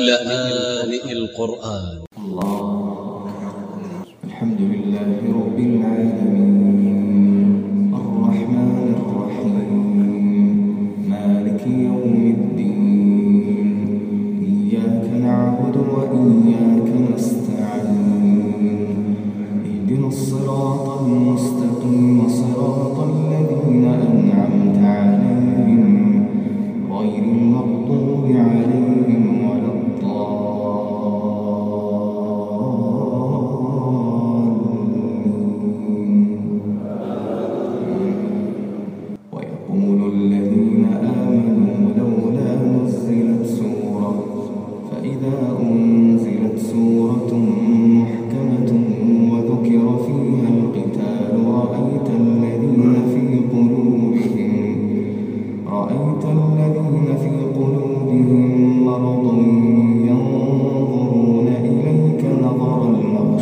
لآن القرآن. الله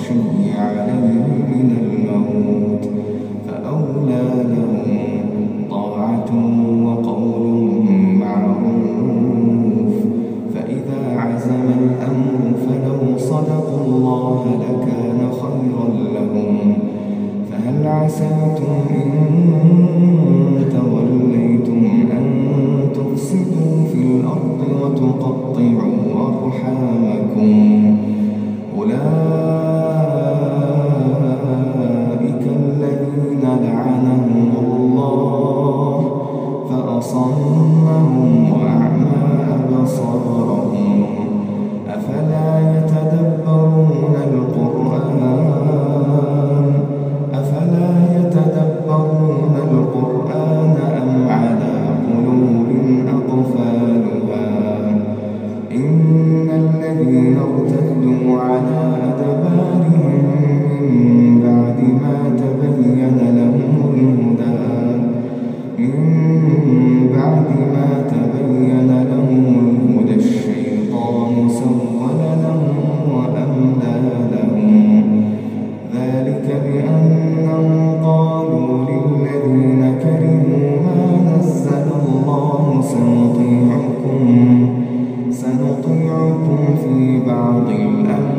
Yeah, ذلك بأنهم قالوا للذين كرهوا ما نزل الله سنطيعكم سنطيعكم في بعض الأمر.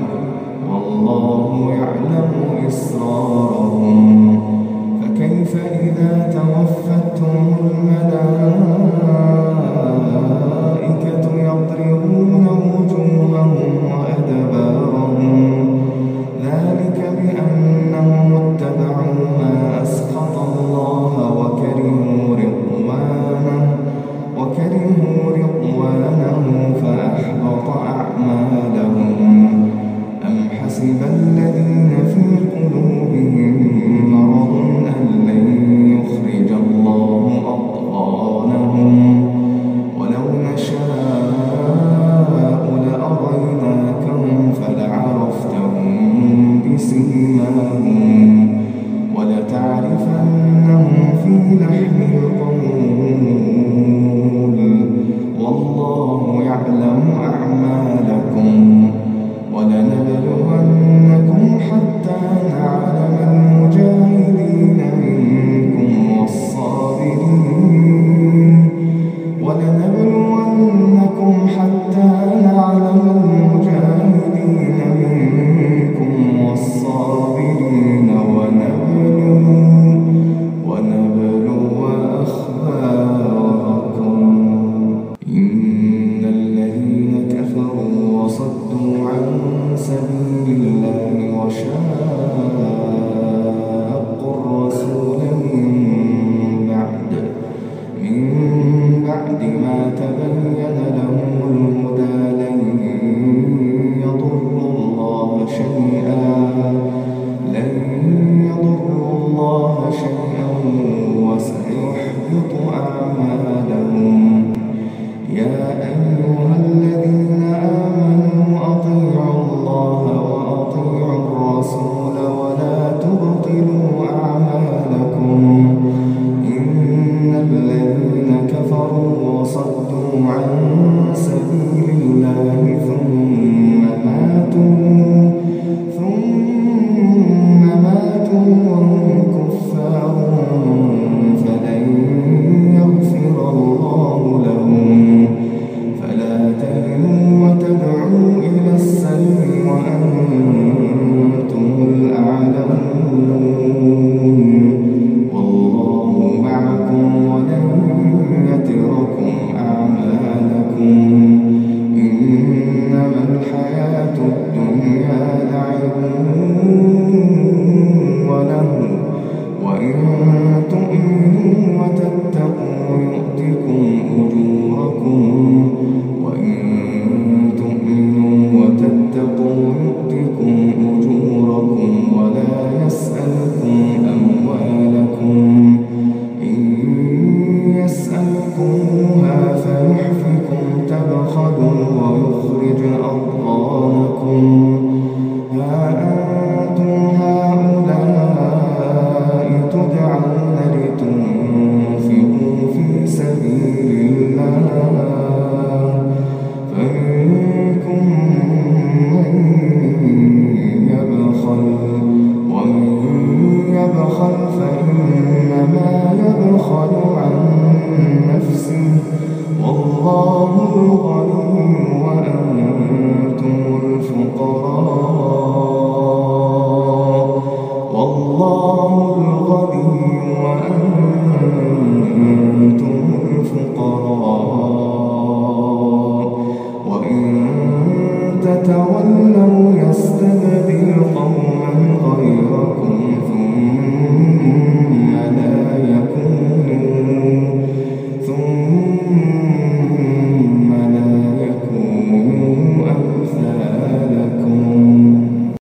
يا أيها الذين آمنوا